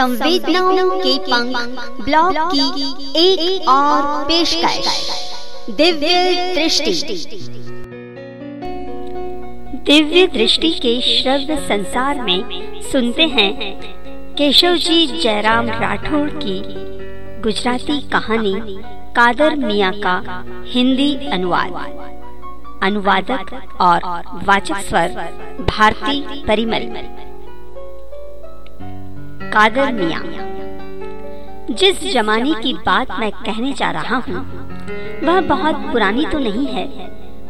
संवेदनाओं के पंख ब्लॉग की एक, एक और पेशकश। दिव्य दृष्टि। दिव्य दृष्टि के श्रव्य संसार में सुनते हैं केशव जी जयराम राठौड़ की गुजराती कहानी कादर मिया का हिंदी अनुवाद। अनुवादक और वाचक स्वर भारती परिमल। कादर मिया। जिस जमाने की बात मैं कहने जा रहा हूँ, वह बहुत पुरानी तो नहीं है,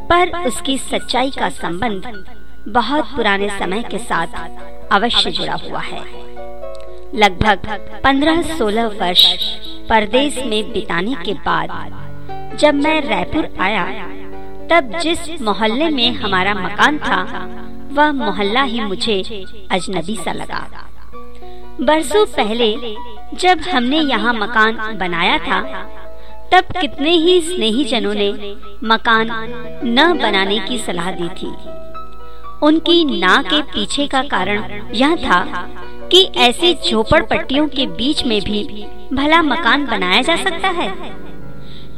पर उसकी सच्चाई का संबंध बहुत पुराने समय के साथ अवश्य जुड़ा हुआ है। लगभग पंद्रह सोलह वर्ष परदेश में बिताने के बाद, जब मैं रायपुर आया, तब जिस मोहल्ले में हमारा मकान था, वह मोहल्ला ही मुझे अजनबी सा लगा। बरसों पहले, जब हमने यहाँ मकान बनाया था, तब कितने ही स्नेही जनों ने मकान न बनाने की सलाह दी थी। उनकी ना के पीछे का कारण यह था कि ऐसे झोपड़ पट्टियों के बीच में भी भला मकान बनाया जा सकता है।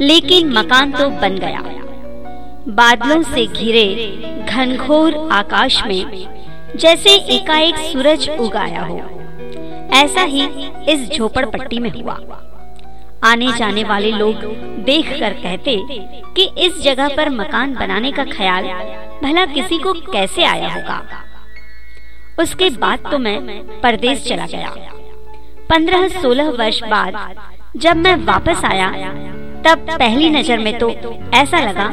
लेकिन मकान तो बन गया। बादलों से घिरे घनघोर आकाश में जैसे एकाएक सूरज उगाया हो। ऐसा ही इस झोपड़ पट्टी में हुआ। आने जाने वाले लोग देखकर कहते कि इस जगह पर मकान बनाने का ख्याल भला किसी को कैसे आया होगा। उसके बाद तो मैं परदेश चला गया। पंद्रह सोलह वर्ष बाद जब मैं वापस आया तब पहली नज़र में तो ऐसा लगा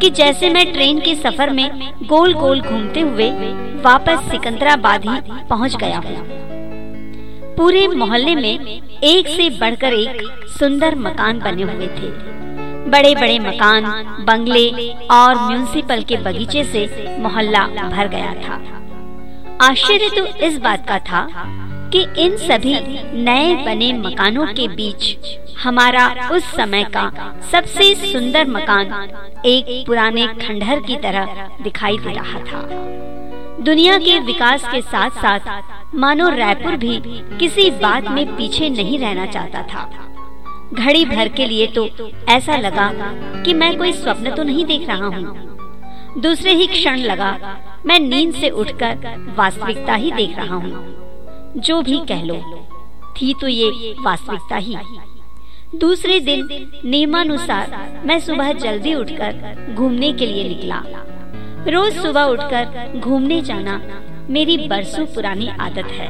कि जैसे मैं ट्रेन के सफ़र में गोल गोल घूमते हुए वापस सिकंदराबाद ही पहुँच गया हूँ। पूरे मोहल्ले में एक से बढ़कर एक सुंदर मकान बने हुए थे। बड़े बड़े मकान, बंगले और म्यूनिसिपल के बगीचे से मोहल्ला भर गया था। आश्चर्य तो इस बात का था कि इन सभी नए बने मकानों के बीच हमारा उस समय का सबसे सुंदर मकान एक पुराने खंडहर की तरह दिखाई दे रहा था। दुनिया के विकास के साथ साथ मानो रायपुर भी किसी बात में पीछे नहीं रहना चाहता था। घड़ी भर के लिए तो ऐसा लगा कि मैं कोई स्वप्न तो नहीं देख रहा हूँ। दूसरे ही क्षण लगा, मैं नींद से उठकर वास्तविकता ही देख रहा हूँ। जो भी कह लो, थी तो ये वास्तविकता ही। दूसरे दिन नियमानुसार मैं सुबह जल्दी उठकर घूमने के लिए निकला। रोज सुबह उठकर घूमने जाना मेरी बरसों पुरानी आदत है।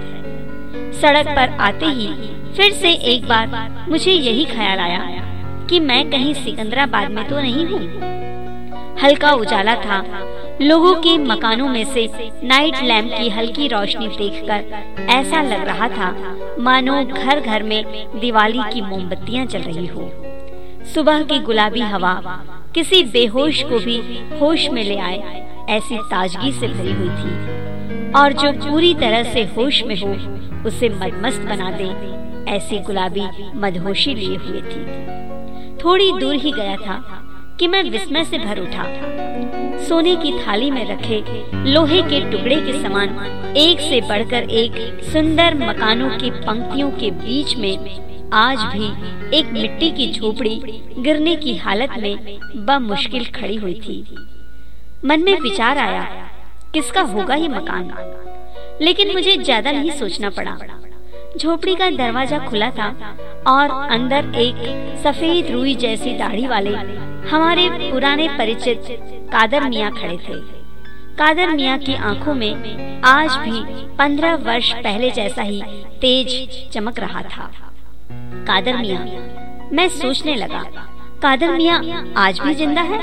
सड़क पर आते ही फिर से एक बार मुझे यही ख्याल आया कि मैं कहीं सिकंदराबाद में तो नहीं हूँ। हल्का उजाला था। लोगों के मकानों में से नाइट लैम्प की हल्की रोशनी देखकर ऐसा लग रहा था, मानो घर घर में दिवाली की मोमबत्तियाँ जल रही हो। सुबह की गुलाबी हवा किसी बेहोश को भी होश में ले आए, ऐसी ताजगी से भरी हुई थी। और जो पूरी तरह से होश में हो, उसे मदमस्त बना दे, ऐसी गुलाबी मदहोशी लिए हुए थी। थोड़ी दूर ही गया था कि मैं विस्मय से भर उठा। सोने की थाली में रखे लोहे के टुकड़े के समान एक से बढ़कर एक सुंदर मकानों की पंक्तियों के बीच में आज भी एक मिट्टी की झोपड़ी गिरने की हालत में मुश्किल खड़ी हुई थी। मन में विचार आया, किसका होगा ये मकान? लेकिन मुझे ज़्यादा नहीं सोचना पड़ा। झोपड़ी का दरवाज़ा खुला था और अंदर एक सफ़ेद रुई जैसी दाढ़ी वाले हमारे पुराने परिचित कादर मियाँ खड़े थे। कादर मियाँ की आँखों में आज भी पंद्रह वर्ष पहले जैसा ही तेज चमक रहा था। कादर मियाँ। मैं सोचने लगा, कादर मियाँ आज भी ज़िंदा है?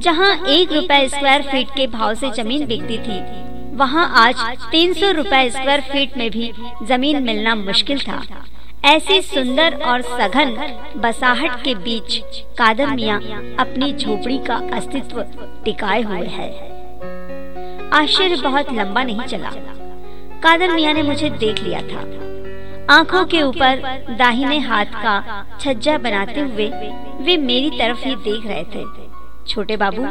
जहाँ एक रुपए स्क्वायर फीट के भाव से ज़मीन बिकती थी, वहाँ आज तीन सौ रूपए स्क्वायर फीट में भी ज़मीन मिलना मुश्किल था। ऐसी सुंदर और सघन बसाहट के बीच कादर मिया अपनी झोपड़ी का अस्तित्व टिकाए हुए है। आश्चर्य बहुत लंबा नहीं चला। कादर मिया ने मुझे देख लिया था। आँखों के ऊपर दाहिने हाथ का छज्जा बनाते हुए वे मेरी तरफ़ ही देख रहे थे। छोटे बाबू,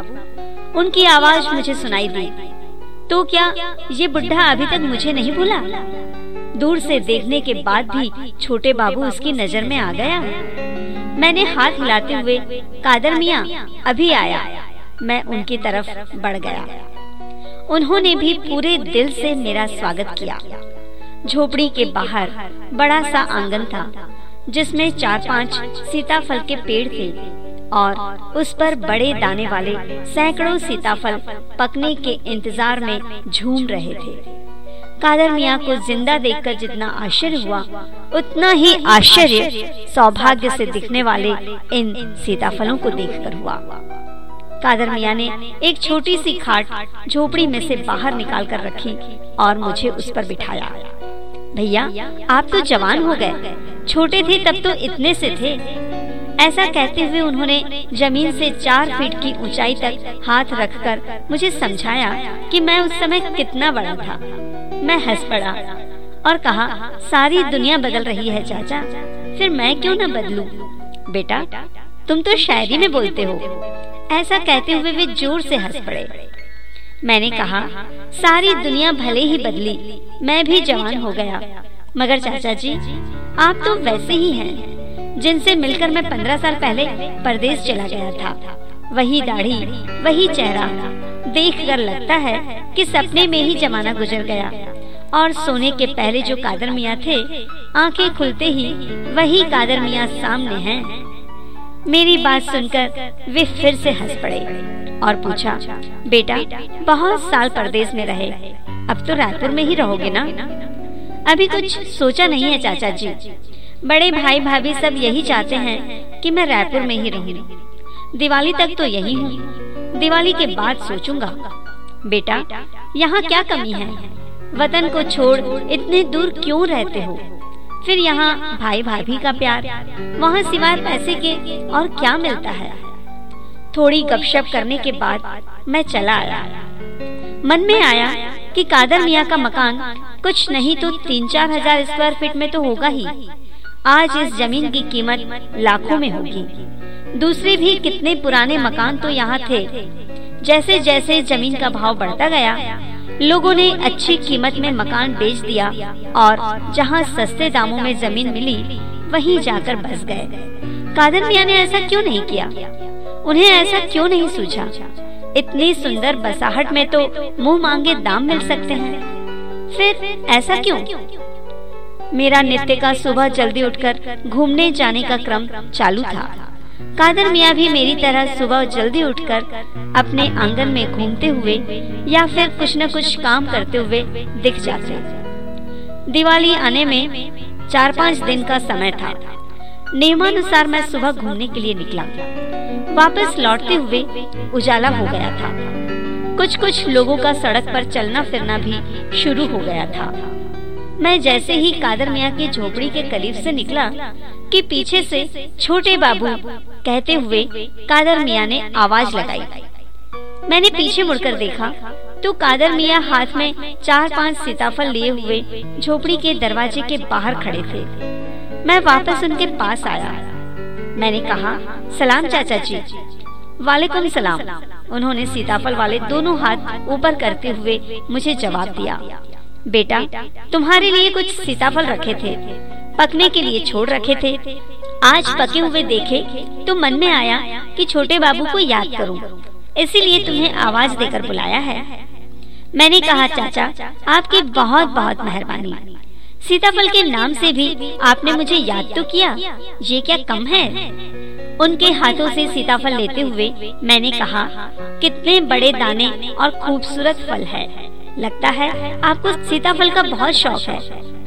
उनकी आवाज़ मुझे सुनाई दी। तो क्या ये बुढ़ा अभी तक मुझे नहीं भूला? दूर से देखने के बाद भी छोटे बाबू उसकी नज़र में आ गया। मैंने हाथ हिलाते हुए, कादर मिया, अभी आया। मैं उनकी तरफ़ बढ़ गया। उन्होंने भी पूरे दिल से मेरा स्वागत किया। झोपड़ी के बाहर बड़ा सा आँगन था, जिसमें चार पाँच सीताफल के पेड़ थे और उस पर बड़े दाने वाले सैकड़ों सीताफल पकने के इंतज़ार में झूम रहे थे। कादर मियाँ को ज़िंदा देखकर जितना आश्चर्य हुआ, उतना ही आश्चर्य सौभाग्य से दिखने वाले इन सीताफलों को देखकर हुआ। कादर मियाँ ने एक छोटी सी खाट झोपड़ी में से बाहर निकाल कर रखी और मुझे उस पर बिठाया। भैया, आप तो जवान हो गए। छोटे थे तब तो इतने से थे। ऐसा कहते हुए उन्होंने ज़मीन से चार फीट की ऊंचाई तक हाथ रखकर मुझे समझाया कि मैं उस समय कितना बड़ा था। मैं हंस पड़ा और कहा, सारी दुनिया बदल रही है, चाचा। फिर मैं क्यों न बदलूं? बेटा, तुम तो शायरी में बोलते हो। ऐसा कहते हुए वे ज़ोर से हंस पड़े। मैंने कहा सारी दुनिया भले ही बदली मैं भी जवान हो गया। मगर चाचा जी आप तो वैसे ही हैं जिनसे मिलकर मैं पंद्रह साल पहले परदेश चला गया था। वही दाढ़ी वही चेहरा देखकर लगता है कि सपने में ही जमाना गुजर गया। और सोने के पहले जो कादर मियाँ थे आँखें खुलते ही वही कादर मियाँ सामने हैं। मेरी बात सुनकर वे फिर से हंस पड़े। और पूछा, बेटा, बहुत साल परदेश में रहे, अब तो रायपुर में ही रहोगे ना? अभी कुछ सोचा नहीं है चाचा जी। बड़े भाई भाभी सब यही चाहते हैं कि मैं रायपुर में ही रहूँ। दिवाली तक तो यही हूँ। दिवाली के बाद सोचूँगा। बेटा, यहाँ क्या कमी है? वतन को छोड़ इतने दूर क्यों रहते हो? फिर यहाँ भाई भाभी का प्यार, वहाँ सिवाय पैसे के और क्या मिलता है? थोड़ी गपशप करने के बाद मैं चला आया। मन में आया कि कादर मियाँ का मकान कुछ नहीं तो तीन चार हज़ार स्क्वायर फीट में तो होगा ही। आज इस ज़मीन की कीमत लाखों में होगी। दूसरे भी कितने पुराने मकान तो यहाँ थे। जैसे जैसे ज़मीन का भाव बढ़ता गया, लोगों ने अच्छी कीमत में मकान बेच दिया और जहाँ सस्ते दामों में ज़मीन मिली, वहीं जाकर बस गए। कादर मियाँ ने ऐसा क्यों नहीं किया? उन्हें ऐसा क्यों नहीं सूझा? इतनी सुंदर बसाहट में तो मुँह मांगे दाम मिल सकते हैं। फिर ऐसा क्यों? मेरा नित्य का सुबह जल्दी उठकर घूमने जाने का क्रम चालू था। कादर मियाँ भी मेरी तरह सुबह जल्दी उठकर अपने आँगन में घूमते हुए या फिर कुछ न कुछ काम करते हुए दिख जाते। दिवाली आने में चार पाँच दिन का समय था। नियमानुसार मैं सुबह घूमने के लिए निकला। वापस लौटते हुए उजाला हो गया था। कुछ कुछ लोगों का सड़क पर चलना फिरना भी शुरू हो गया था। मैं जैसे ही कादर मियाँ की झोपड़ी के करीब से निकला कि पीछे से छोटे बाबू कहते हुए कादर मियाँ ने आवाज़ लगाई। मैंने पीछे मुड़कर देखा तो कादर मियाँ हाथ में चार पाँच सीताफल लिए हुए झोपड़ी के दरवाजे के बाहर खड़े थे। मैं वापस उनके पास आया। मैंने कहा सलाम चाचा जी। वालेकुम सलाम। उन्होंने सीताफल वाले दोनों हाथ ऊपर करते हुए मुझे जवाब दिया। बेटा तुम्हारे लिए कुछ सीताफल रखे थे पकने के लिए छोड़ रखे थे। आज पके हुए देखे तो मन में आया कि छोटे बाबू को याद करूँ, इसीलिए तुम्हें आवाज़ देकर बुलाया है। मैंने कहा चाचा आपकी बहुत बहुत मेहरबानी। सीताफल के नाम से भी आपने मुझे याद तो किया? ये क्या कम है? उनके हाथों से सीताफल लेते हुए मैंने कहा, कितने बड़े दाने और खूबसूरत फल है। लगता है आपको सीताफल का बहुत शौक है।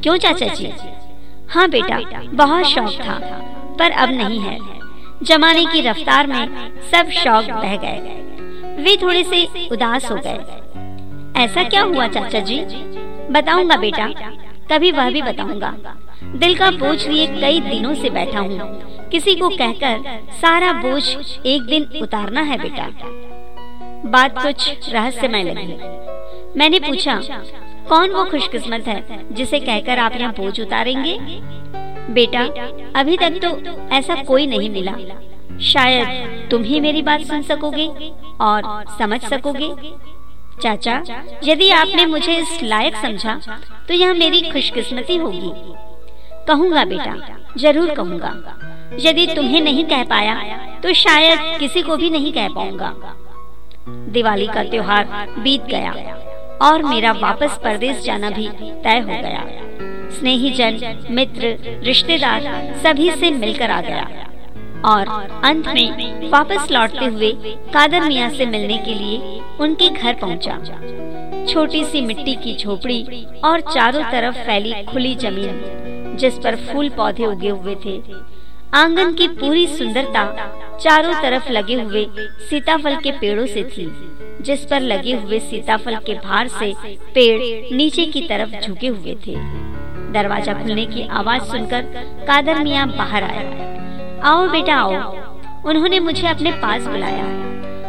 क्यों चाचा जी? हाँ बेटा, बहुत शौक था, पर अब नहीं है। जमाने की रफ्तार में सब शौक बह गए। वे थोड़े से उदास हो गए। ऐसा क्या हुआ चाचा जी? बताऊँगा बेटा। तभी वह भी बताऊँगा। दिल का बोझ लिए कई दिनों से बैठा हूँ। किसी को कहकर सारा बोझ एक दिन उतारना है बेटा। बात कुछ रहस्यमय लगी। मैंने पूछा, कौन वो खुशकिस्मत है जिसे कहकर आप यहाँ बोझ उतारेंगे? बेटा, अभी तक तो ऐसा कोई नहीं मिला। शायद तुम ही मेरी बात सुन सकोगे और समझ सकोगे। चाचा, यदि आपने मुझे इस लायक समझा तो यह मेरी खुशकिस्मती होगी। कहूँगा बेटा, ज़रूर कहूँगा। यदि तुम्हें नहीं कह पाया तो शायद किसी को भी नहीं कह पाऊँगा। दिवाली का त्योहार बीत गया, और मेरा वापस परदेश जाना भी तय हो गया। स्नेही जन मित्र, रिश्तेदार सभी से मिलकर आ गया। और अंत में वापस लौटते हुए कादर मियाँ से मिलने के लिए उनके घर पहुँचा। छोटी सी मिट्टी की झोपड़ी और चारों तरफ़ फैली खुली ज़मीन, जिस पर फूल पौधे उगे हुए थे। आँगन की पूरी सुंदरता चारों तरफ़ लगे हुए सीताफल के पेड़ों से थी, जिस पर लगे हुए सीताफल के भार से पेड़ नीचे की तरफ़ झुके हुए थे। दरवाज़ा खुलने की आवाज़ सुनकर कादर मियाँ बाहर आए। आओ बेटा आओ। उन्होंने मुझे अपने पास बुलाया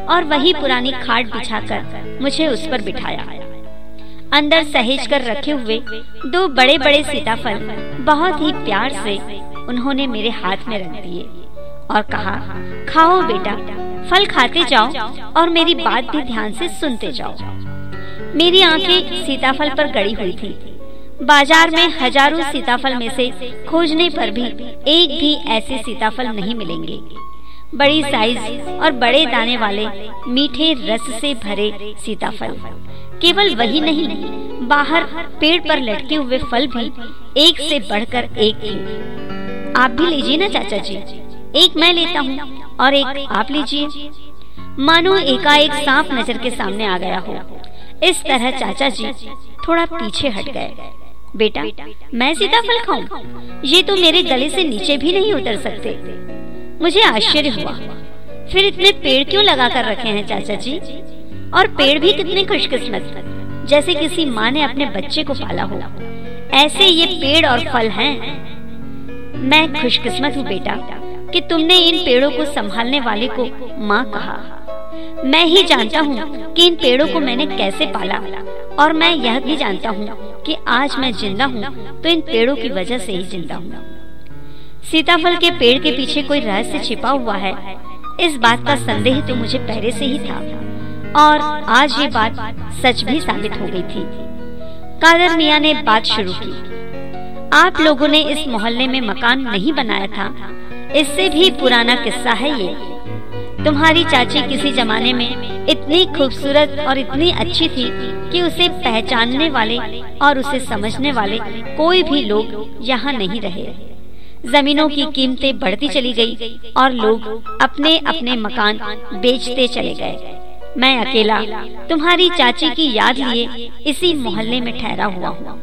और वही पुरानी खाट बिछाकर मुझे उस पर बिठाया। अंदर सहेज कर रखे हुए दो बड़े बड़े सीताफल बहुत ही प्यार से उन्होंने मेरे हाथ में रख दिए और कहा, खाओ बेटा, फल खाते जाओ और मेरी बात भी ध्यान से सुनते जाओ। मेरी आँखें सीताफल पर गड़ी हुई थी। बाज़ार में हज़ारों सीताफल में से खोजने पर भी एक भी ऐसे सीताफल नहीं मिलेंगे। बड़ी साइज़ और बड़े दाने वाले मीठे रस से भरे सीताफल। केवल वही नहीं, बाहर पेड़ पर लटके हुए फल भी एक से बढ़कर एक थे आप भी लीजिए ना, चाचा जी। एक मैं लेता हूँ और एक आप लीजिए। मानो एकाएक सांप नज़र के सामने आ गया हो। इस तरह चाचा जी थोड़ा पीछे हट गए। बेटा, मैं सीताफल खाऊं? ये तो मेरे गले से नीचे भी नहीं उतर सकते। मुझे आश्चर्य हुआ। फिर इतने पेड़ क्यों लगा कर रखे हैं चाचा जी? और पेड़ भी कितने खुशकिस्मत, जैसे किसी माँ ने अपने बच्चे को पाला हो। ऐसे ये पेड़ और फल हैं। मैं खुशकिस्मत हूँ बेटा, कि तुमने इन पेड़ों को संभालने वाले को माँ कहा। मैं ही जानता हूँ कि इन पेड़ों को मैंने कैसे पाला। और मैं यह भी जानता हूँ कि आज मैं ज़िंदा हूँ तो इन पेड़ों की वजह से ही ज़िंदा हूँ। सीताफल के पेड़ के पीछे कोई रहस्य छिपा हुआ है? इस बात का संदेह तो मुझे पहले से ही था। और आज ये बात सच भी साबित हो गई थी। कादर मियाँ ने बात शुरू की। आप लोगों ने इस मोहल्ले में मकान नहीं बनाया था। इससे भी पुराना किस्सा है ये। तुम्हारी चाची किसी जमाने में इतनी खूबसूरत और इतनी अच्छी थी कि उसे पहचानने वाले और उसे समझने वाले कोई भी लोग यहाँ नहीं रहे। जमीनों की कीमतें बढ़ती चली गई और लोग अपने अपने मकान बेचते चले गए। मैं अकेला तुम्हारी चाची की याद लिए इसी मोहल्ले में ठहरा हुआ हूँ।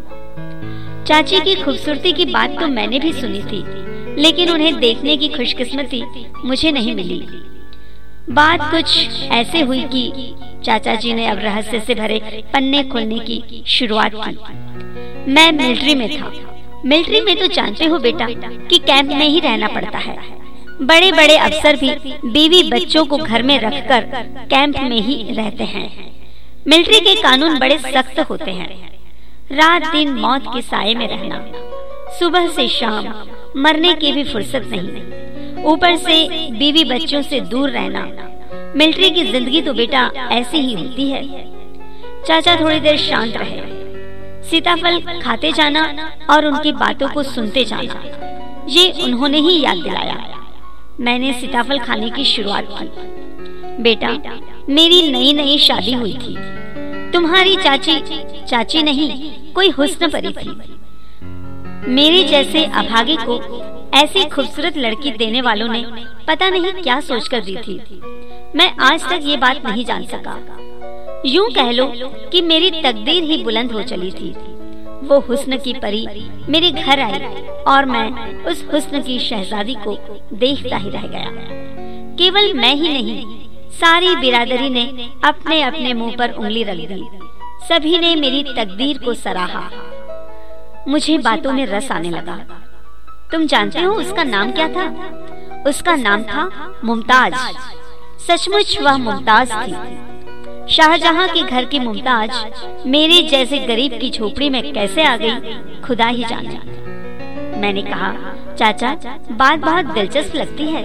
चाची की खूबसूरती की बात तो मैंने भी सुनी थी, लेकिन उन्हें देखने की खुशकिस्मती मुझे नहीं मिली। बात कुछ ऐसे हुई कि चाचा जी ने अब रहस्य से भरे पन्ने खोलने की शुरुआत की। मैं मिलिट्री में था। मिलिट्री में तो जानते हो बेटा कि कैंप में ही रहना पड़ता है। बड़े बड़े अफसर भी बीवी बच्चों को घर में रखकर कैंप में ही रहते हैं। मिलिट्री के कानून बड़े सख्त होते हैं। रात दिन मौत के साय में रहना, सुबह से शाम मरने की भी फुर्सत नहीं। ऊपर से बीवी बच्चों से दूर रहना। मिलिट्री की ज़िंदगी तो बेटा ऐसी ही होती है। चाचा थोड़ी देर शांत रहे। सीताफल खाते जाना और उनकी बातों को सुनते जाना। ये उन्होंने ही याद दिलाया। मैंने सीताफल खाने की शुरुआत की। बेटा, मेरी नई नई शादी हुई थी। तुम्हारी चाची चाची नहीं, कोई हुस्न परी थी। मेरे जैसे अभागे को ऐसी खूबसूरत लड़की देने वालों ने पता नहीं क्या सोचकर दी थी। मैं आज तक ये बात नहीं जान सका। यूँ कह लो कि मेरी तकदीर ही बुलंद हो चली थी। वो हुस्न की परी मेरे घर आई और मैं उस हुस्न की शहजादी को देखता ही रह गया। केवल मैं ही नहीं, सारी बिरादरी ने अपने अपने मुँह पर उंगली रख दी। सभी ने मेरी तकदीर को सराहा। मुझे बातों में रस आने लगा। तुम जानते हो उसका नाम क्या था? उसका नाम था मुमताज़। सचमुच वह मुमताज़ थी। शाहजहां के घर की मुमताज़ मेरे जैसे गरीब की झोपड़ी में कैसे आ गई, खुदा ही जाने। मैंने कहा, चाचा, बात बहुत दिलचस्प लगती है।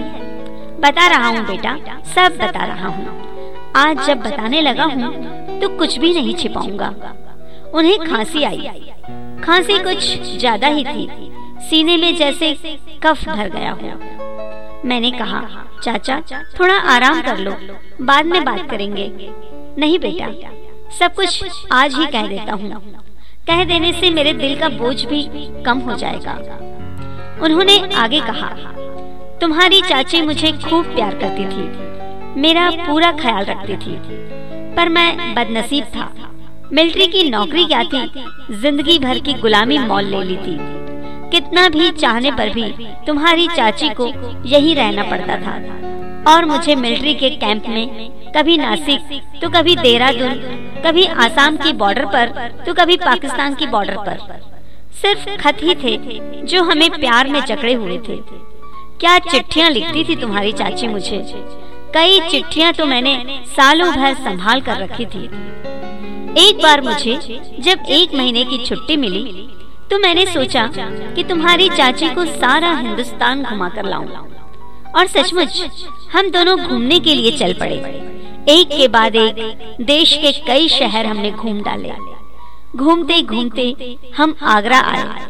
बता रहा हूँ बेटा, सब बता रहा हूँ। आज जब बताने लगा हूँ तो कुछ भी नहीं छिपाऊँगा। उन्हें खांसी आई। खांसी कुछ ज़्यादा ही थी। सीने में जैसे कफ भर गया हो। मैंने कहा, चाचा, थोड़ा आराम कर लो, बाद में बात करेंगे। नहीं बेटा, सब कुछ आज ही कह देता हूँ। कह देने से मेरे दिल का बोझ भी कम हो जाएगा। उन्होंने आगे कहा, तुम्हारी चाची मुझे खूब प्यार करती थी, मेरा पूरा ख्याल रखती थी, पर मैं बदनसीब था। मिलिट्री की नौकरी क्या थी, ज़िंदगी भर की गुलामी मॉल ले ली थी। कितना भी चाहने पर भी तुम्हारी चाची को यही रहना पड़ता था। और मुझे मिलिट्री के कैंप में कभी नासिक तो कभी देहरादून कभी आसाम की बॉर्डर पर तो कभी पाकिस्तान की बॉर्डर पर। सिर्फ़ खत ही थे जो हमें प्यार में जकड़े हुए थे। क्या चिट्ठियाँ लिखती थी तुम्हारी चाची मुझे? कई चिट्ठियाँ तो मैंने सालों भर संभाल कर रखी थी। एक बार मुझे जब एक महीने की छुट्टी मिली तो मैंने सोचा कि तुम्हारी चाची को सारा हिंदुस्तान घुमा कर लाऊं। और सचमुच, हम दोनों घूमने के लिए चल पड़े। एक के बाद एक, देश के कई शहर हमने घूम डाले। घूमते घूमते हम आगरा आए।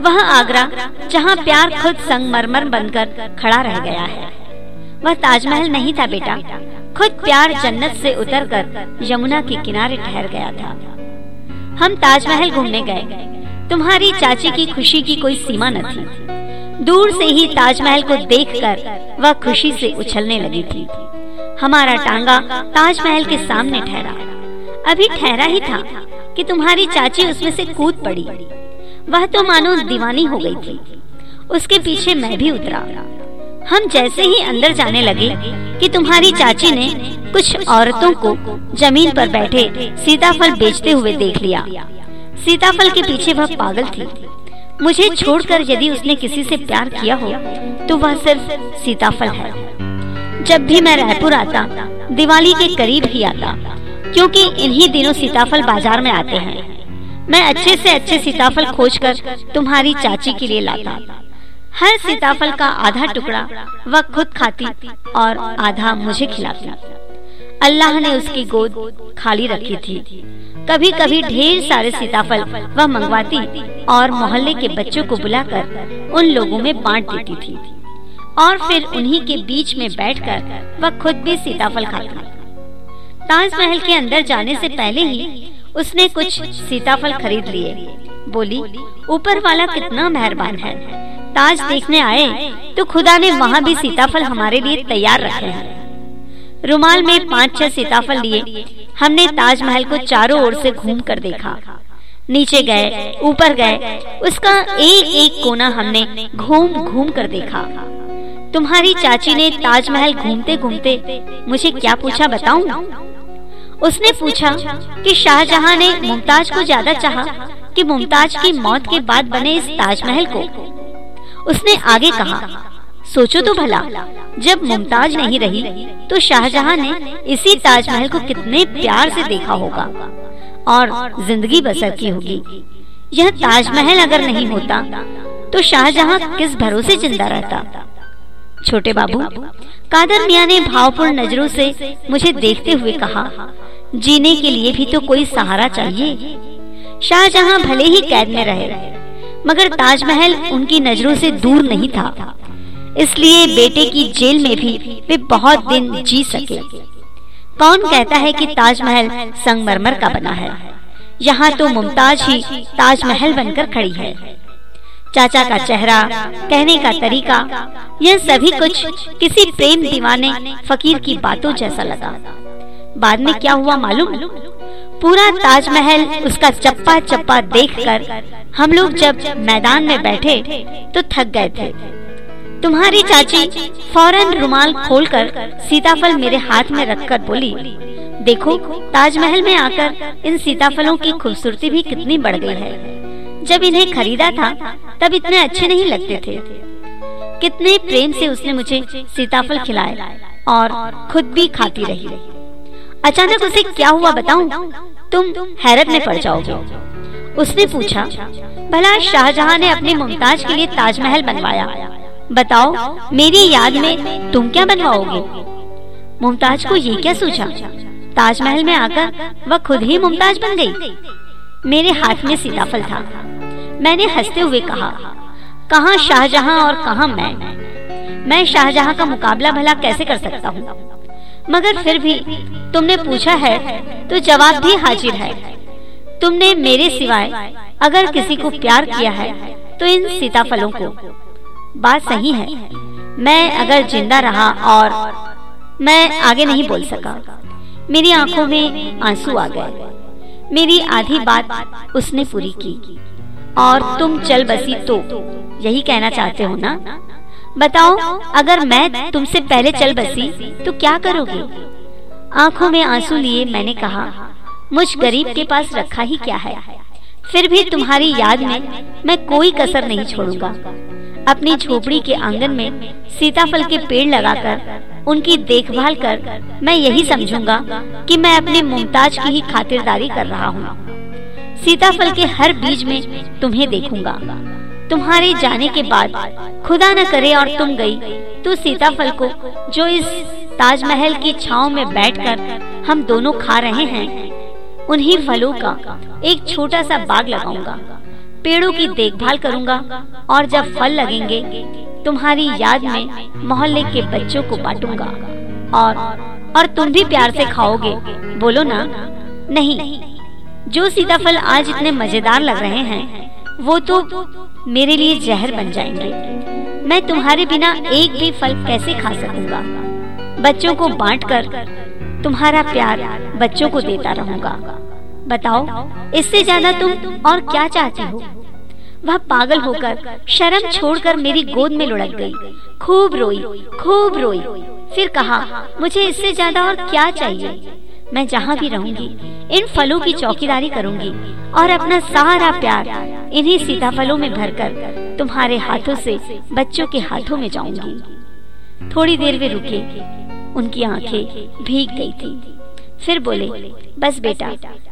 वह आगरा, जहाँ प्यार खुद संगमरमर बनकर खड़ा रह गया है। वह ताजमहल नहीं था बेटा। खुद प्यार जन्नत से उतरकर यमुना के किनारे ठहर गया था। हम ताजमहल घूमने गए। तुम्हारी चाची की खुशी की कोई सीमा न थी। दूर से ही ताजमहल को देखकर वह खुशी से उछलने लगी थी। हमारा टांगा ताजमहल के सामने ठहरा। अभी ठहरा ही था कि तुम्हारी चाची उसमें से कूद पड़ी। वह तो मानो दीवानी हो गई थी। उसके पीछे मैं भी उतरा। हम जैसे ही अंदर जाने लगे कि तुम्हारी चाची ने कुछ औरतों को ज़मीन पर बैठे सीताफल बेचते हुए देख लिया। सीताफल के पीछे वह पागल थी। मुझे छोड़कर यदि उसने किसी से प्यार किया हो तो वह सिर्फ़ सीताफल है। जब भी मैं रायपुर आता, दिवाली के करीब ही आता, क्योंकि इन्हीं दिनों सीताफल बाज़ार में आते हैं। मैं अच्छे से अच्छे सीताफल खोजकर तुम्हारी चाची के लिए लाता। हर सीताफल का आधा टुकड़ा वह खुद खाती और आधा मुझे खिलाती। अल्लाह ने उसकी गोद खाली रखी थी। कभी कभी ढेर सारे सीताफल वह मंगवाती और मोहल्ले के बच्चों को बुलाकर उन लोगों में बांट देती थी। और फिर उन्हीं के बीच में बैठकर वह खुद भी सीताफल खाती। ताजमहल के अंदर जाने से पहले ही उसने कुछ सीताफल खरीद लिए। बोली, ऊपर वाला कितना मेहरबान है। ताज देखने आए तो खुदा ने वहाँ भी सीताफल हमारे लिए तैयार रखे हैं। रुमाल में पाँच छह सीताफल लिए, हमने ताजमहल को चारों ओर से घूम कर देखा। नीचे गए, ऊपर गए, उसका एक एक कोना हमने घूम घूम कर देखा। तुम्हारी चाची ने ताजमहल घूमते घूमते मुझे क्या पूछा बताऊँ? उसने पूछा कि शाहजहां ने मुमताज़ को ज़्यादा चाहा कि मुमताज़ की मौत के बाद बने इस ताजमहल को। उसने आगे कहा सोचो तो भला। जब मुमताज़ नहीं रही तो शाहजहां ने इसी ताजमहल को कितने प्यार से देखा होगा। और ज़िंदगी बसर की होगी। यह ताजमहल अगर नहीं होता तो शाहजहां किस भरोसे ज़िंदा रहता? छोटे बाबू कादर मियाँ ने भावपूर्ण नज़रों से मुझे देखते हुए कहा जीने के लिए भी तो कोई सहारा चाहिए। शाहजहां भले ही कैद में रहे मगर ताजमहल उनकी नज़रों से दूर नहीं था। इसलिए बेटे की जेल में भी वे बहुत दिन जी सके। कौन कहता है कि ताजमहल संगमरमर का बना है? यहाँ तो मुमताज़ ही ताजमहल बनकर खड़ी है। चाचा का चेहरा, कहने का तरीका, यह सभी कुछ किसी प्रेम दीवाने फकीर की बातों जैसा लगा। बाद में क्या हुआ मालूम? पूरा ताजमहल उसका चप्पा चप्पा देखकर हम लोग जब मैदान में बैठे तो थक गए थे। तुम्हारी चाची फ़ौरन रुमाल खोलकर सीताफल मेरे हाथ में रखकर बोली, देखो, ताजमहल में आकर इन सीताफलों की खूबसूरती भी कितनी बढ़ गई है। जब इन्हें खरीदा था, तब इतने अच्छे नहीं लगते थे। कितने प्रेम से उसने मुझे सीताफल खिलाए और खुद भी खाती रही। अचानक उसे क्या हुआ बताऊँ? तुम हैरत में पड़ जाओगे। उसने पूछा, भला शाहजहां ने अपने मुमताज़ के लिए ताजमहल बनवाया? बताओ, मेरी याद में तुम क्या बनवाओगे? मुमताज़ को ये क्या सोचा ताजमहल में आकर वह खुद ही मुमताज़ बन गई। मेरे हाथ में सीताफल था। मैंने हँसते हुए कहा कहा शाहजहां और कहा मैं? मैं शाहजहां का मुकाबला भला कैसे कर सकता हूँ? मगर फिर भी तुमने पूछा है तो जवाब भी हाजिर है। तुमने मेरे सिवाय अगर किसी को प्यार किया है तो इन सीताफलों को बात सही है। मैं अगर ज़िंदा रहा और मैं आगे नहीं बोल सका, मेरी आँखों में आँसू आ गए। मेरी आधी बात उसने पूरी की। और तुम चल बसी तो यही कहना चाहते हो ना? बताओ, अगर मैं तुमसे पहले चल बसी तो क्या करोगे? आँखों में आँसू लिए मैंने कहा, मुझ गरीब के पास रखा ही क्या है? फिर भी तुम्हारी याद में मैं कोई कसर नहीं छोड़ूँगा। अपनी झोपड़ी के आँगन में सीताफल के पेड़ लगाकर उनकी देखभाल कर मैं यही समझूँगा कि मैं अपने मुमताज़ की ही खातिरदारी कर रहा हूँ। सीताफल के हर बीज में तुम्हें देखूँगा। तुम्हारे जाने के बाद खुदा न करे और तुम गई तो सीताफल को जो इस ताजमहल की छाव में बैठकर हम दोनों खा रहे हैं, उन्हीं फलों का एक छोटा सा बाग लगाऊँगा। पेड़ों की देखभाल करूँगा और जब फल लगेंगे, तुम्हारी याद में मोहल्ले के बच्चों को बांटूँगा। और और तुम भी प्यार से खाओगे। बोलो ना, नहीं, जो सीताफल आज इतने मज़ेदार लग रहे हैं, वो तो मेरे लिए जहर बन जाएँगे। मैं तुम्हारे बिना एक भी फल कैसे खा सकूँगा? बच्चों को बांटकर तुम्हारा प्यार बच्चों को देता रहूँगा। बताओ, इससे ज़्यादा तुम और क्या चाहती हो? वह पागल होकर शर्म छोड़कर मेरी गोद में लुढ़क गई। खूब रोई खूब रोई। फिर कहा, मुझे इससे ज़्यादा और क्या चाहिए? मैं जहाँ भी रहूँगी, इन फलों की चौकीदारी करूँगी और अपना सारा प्यार इन्हीं सीताफलों में भरकर तुम्हारे हाथों से बच्चों के हाथों में जाऊँगी। थोड़ी देर वे रुके। उनकी आँखें भीग गई थी। फिर बोले, बस बेटा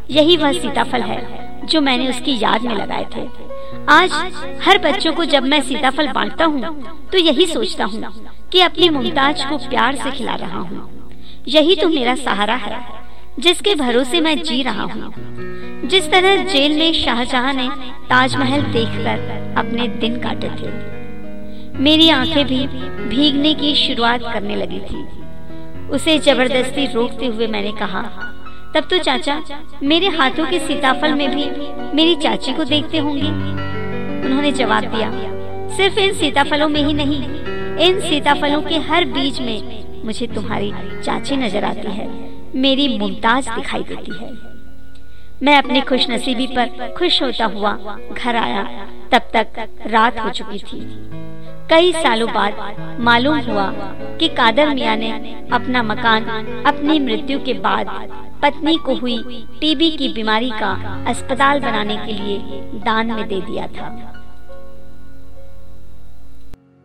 यही वह सीताफल है, जो मैंने उसकी याद में लगाए थे। आज हर बच्चों को जब मैं सीताफल बांटता हूँ तो यही सोचता हूँ कि अपनी मुमताज़ को प्यार से खिला रहा हूँ। यही तो मेरा सहारा है, जिसके भरोसे मैं जी रहा हूँ। जिस तरह जेल में शाहजहां ने ताजमहल देखकर अपने दिन काटे थे, मेरी आँखें भी भीगने की शुरुआत करने लगी थी। उसे ज़बरदस्ती रोकते हुए मैंने कहा तब तो चाचा, मेरे हाथों के सीताफल में भी मेरी चाची को देखते होंगे। उन्होंने जवाब दिया, सिर्फ़ इन सीताफलों में ही नहीं, इन सीताफलों के हर बीज में मुझे तुम्हारी चाची नज़र आती है, मेरी मुमताज़ दिखाई देती है। मैं अपनी खुश नसीबी पर खुश होता हुआ घर आया। तब तक रात हो चुकी थी। कई सालों बाद मालूम हुआ कि कादर मिया ने अपना मकान, अपनी मृत्यु के बाद पत्नी को हुई टीबी की बीमारी का अस्पताल बनाने के लिए दान में दे दिया था।